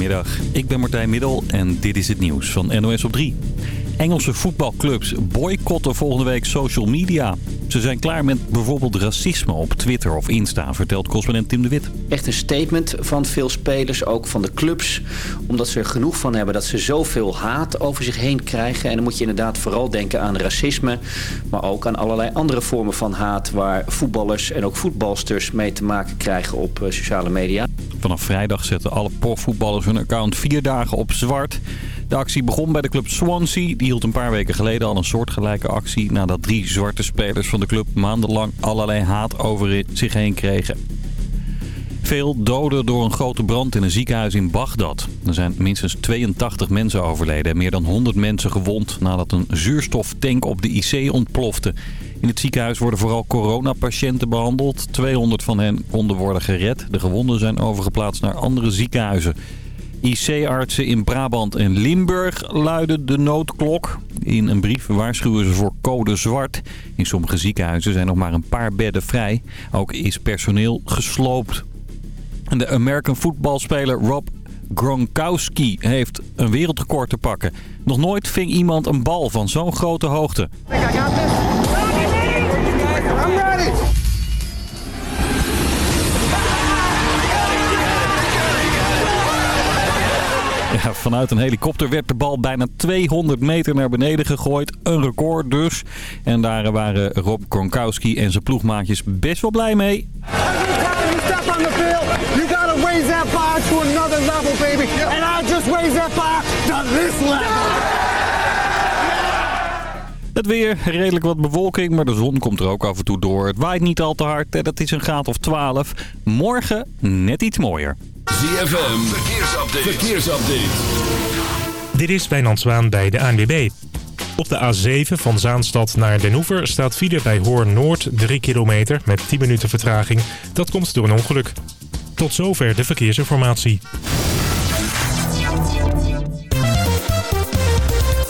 Goedemiddag, ik ben Martijn Middel en dit is het nieuws van NOS op 3. Engelse voetbalclubs boycotten volgende week social media. Ze zijn klaar met bijvoorbeeld racisme op Twitter of Insta, vertelt correspondent Tim de Wit. Echt een statement van veel spelers, ook van de clubs. Omdat ze er genoeg van hebben dat ze zoveel haat over zich heen krijgen. En dan moet je inderdaad vooral denken aan racisme. Maar ook aan allerlei andere vormen van haat... waar voetballers en ook voetbalsters mee te maken krijgen op eh, sociale media. Vanaf vrijdag zetten alle profvoetballers hun account vier dagen op zwart. De actie begon bij de club Swansea. Die hield een paar weken geleden al een soortgelijke actie... nadat drie zwarte spelers van de club maandenlang allerlei haat over zich heen kregen. Veel doden door een grote brand in een ziekenhuis in Bagdad. Er zijn minstens 82 mensen overleden en meer dan 100 mensen gewond... nadat een zuurstoftank op de IC ontplofte. In het ziekenhuis worden vooral coronapatiënten behandeld. 200 van hen konden worden gered. De gewonden zijn overgeplaatst naar andere ziekenhuizen. IC-artsen in Brabant en Limburg luiden de noodklok. In een brief waarschuwen ze voor code zwart. In sommige ziekenhuizen zijn nog maar een paar bedden vrij. Ook is personeel gesloopt. De American voetbalspeler Rob Gronkowski heeft een wereldrecord te pakken. Nog nooit ving iemand een bal van zo'n grote hoogte. Ja, vanuit een helikopter werd de bal bijna 200 meter naar beneden gegooid. Een record dus. En daar waren Rob Gronkowski en zijn ploegmaatjes best wel blij mee. Het weer, redelijk wat bewolking, maar de zon komt er ook af en toe door. Het waait niet al te hard, dat is een graad of 12. Morgen net iets mooier. ZFM, verkeersupdate. verkeersupdate. Dit is Wijnand Zwaan bij de ANWB. Op de A7 van Zaanstad naar Den Hoever staat file bij Hoorn Noord 3 kilometer met 10 minuten vertraging. Dat komt door een ongeluk. Tot zover de verkeersinformatie.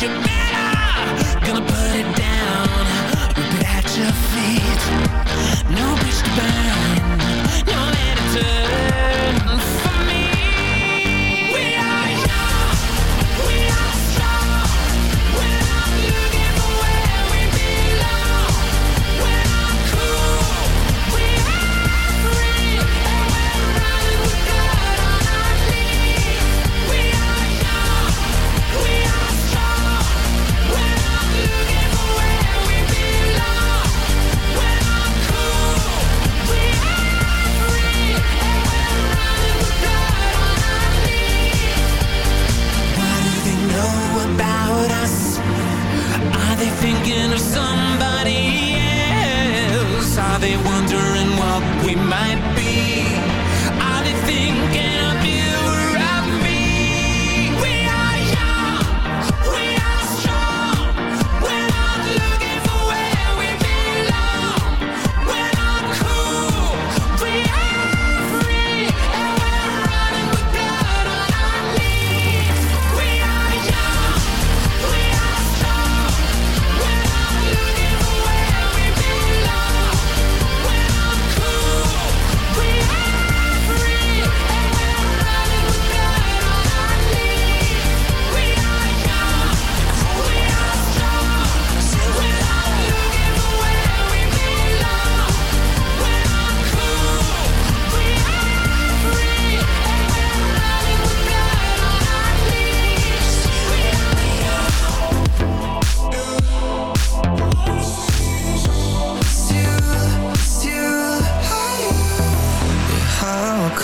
you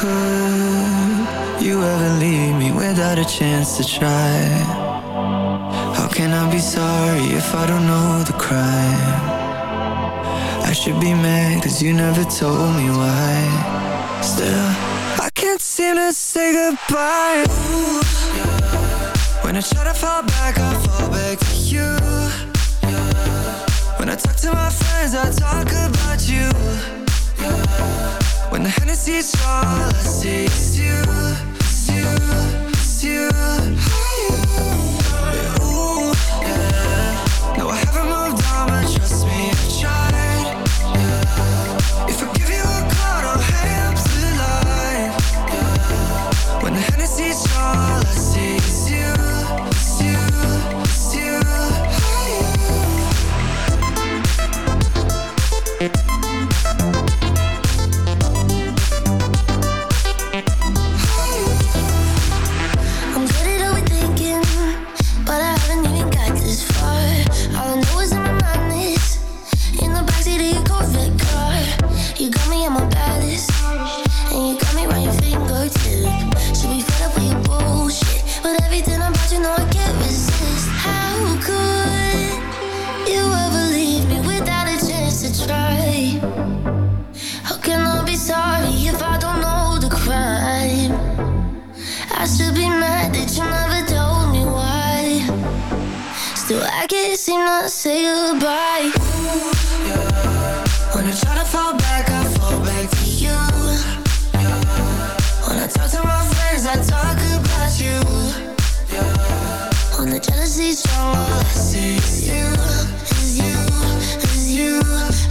could you ever leave me without a chance to try? How can I be sorry if I don't know the crime? I should be mad cause you never told me why Still, I can't seem to say goodbye Ooh, yeah. When I try to fall back, I fall back to you yeah. When I talk to my friends, I talk about you yeah. When the Hennessy's all I see you, it's you, it's you, ooh, yeah. No, I haven't moved on, but trust me, I've tried. jealousy strong. Is you, is you, is you.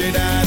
And when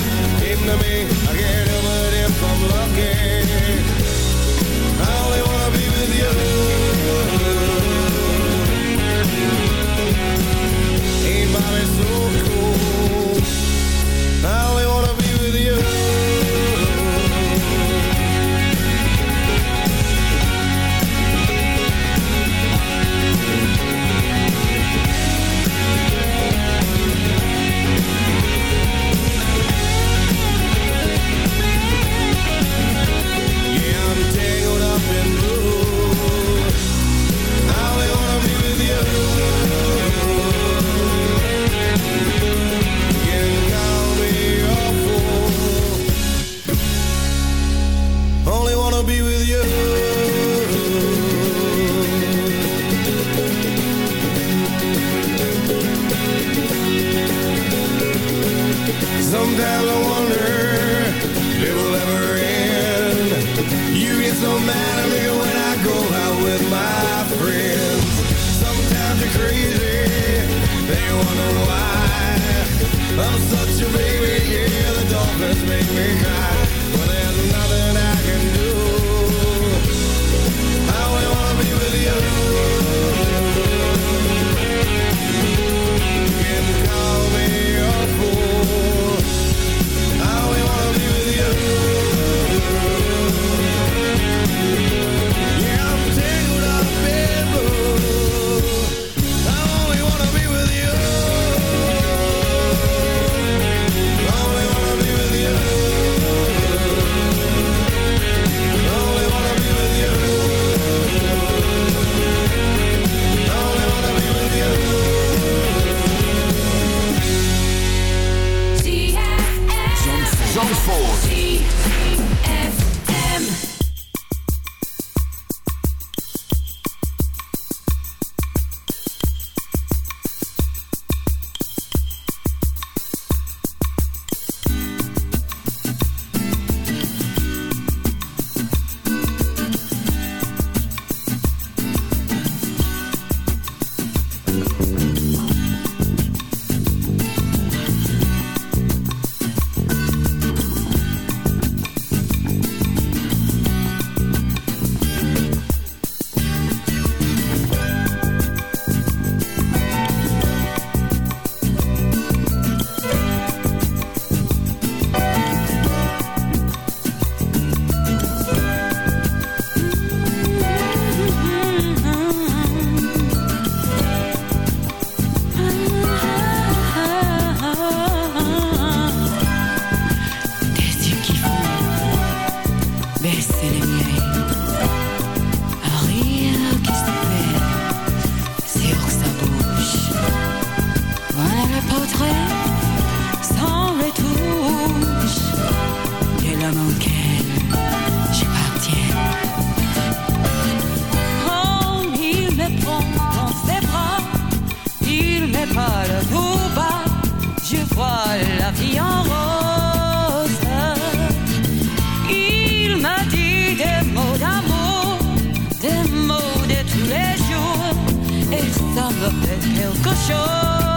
cushion.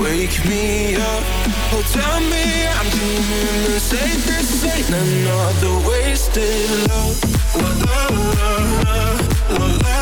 wake me up. Oh, tell me I'm dreaming the safest. Ain't another wasted love. La la la la la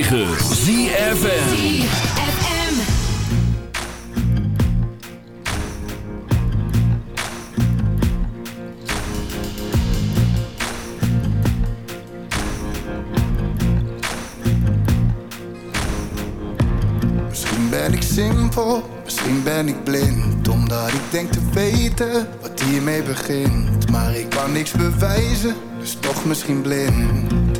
106.9 ZFN Misschien ben ik simpel, misschien ben ik blind. Omdat ik denk te weten wat hiermee begint. Maar ik kan niks bewijzen, dus toch misschien blind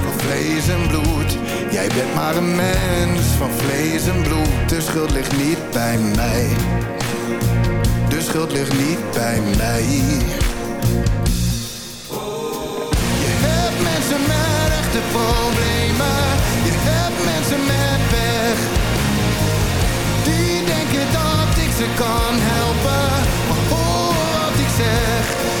vlees en bloed. Jij bent maar een mens van vlees en bloed. De schuld ligt niet bij mij. De schuld ligt niet bij mij. Je hebt mensen met echte problemen. Je hebt mensen met pech. Die denken dat ik ze kan helpen. Maar hoor wat ik zeg.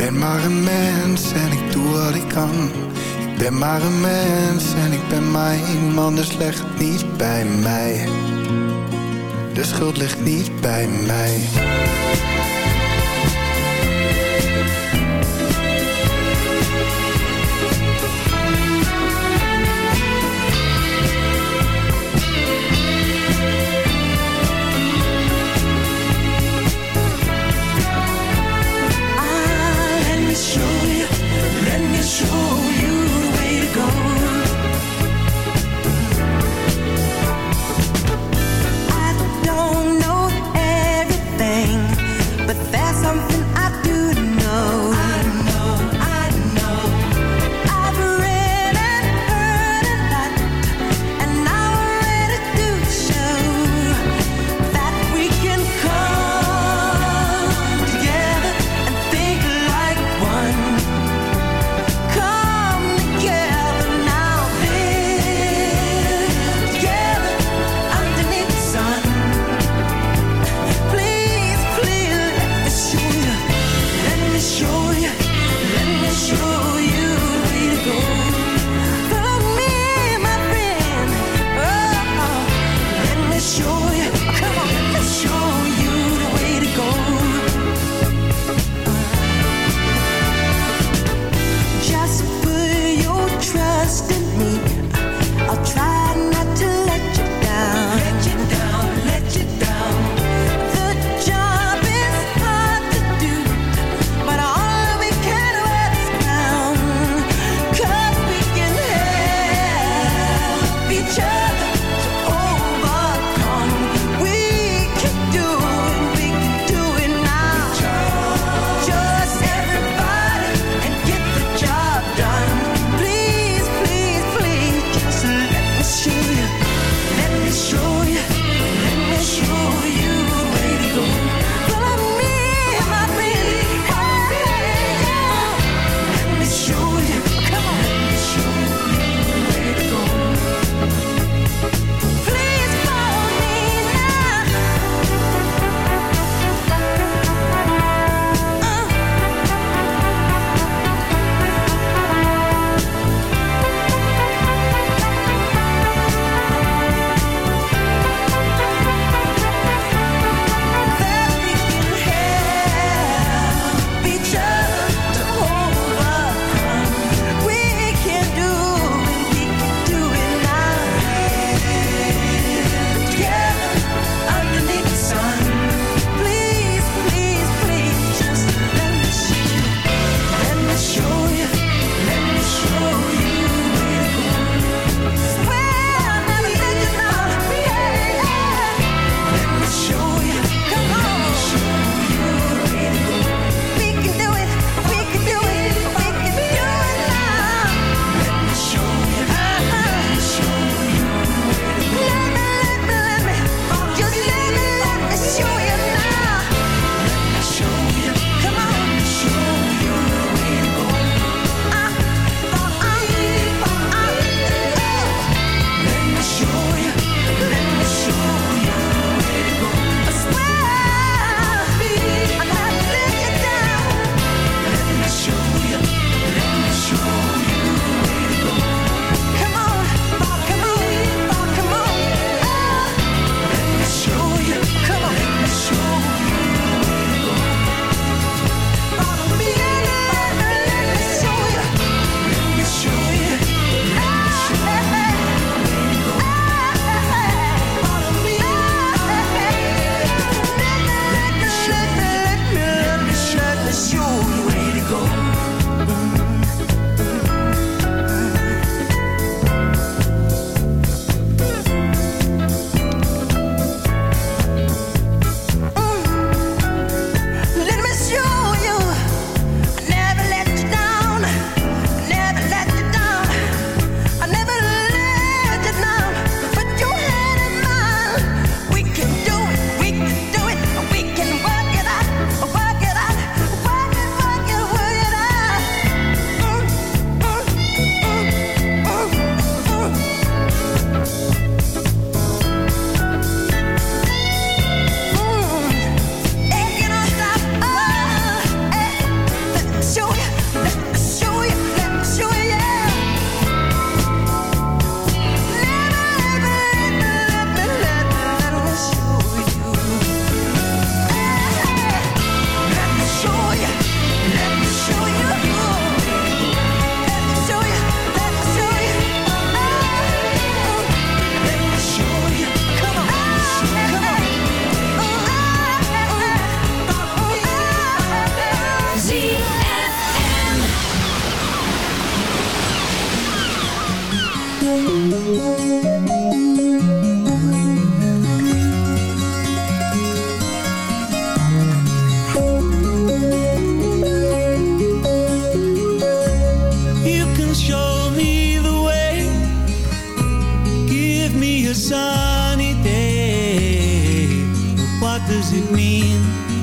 ben maar een mens en ik doe wat ik kan. Ik ben maar een mens en ik ben maar een man, dus ligt niet bij mij. De schuld ligt niet bij mij.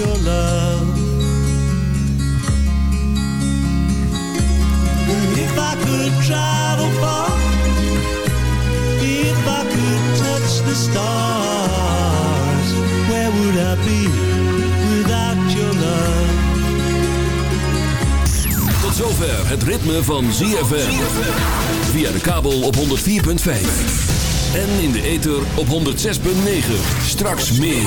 your love? If I could travel far, if I could touch the stars, where would I be without your love? Tot zover het ritme van ZFM. Via de kabel op 104.5. En in de ether op 106.9. Straks meer.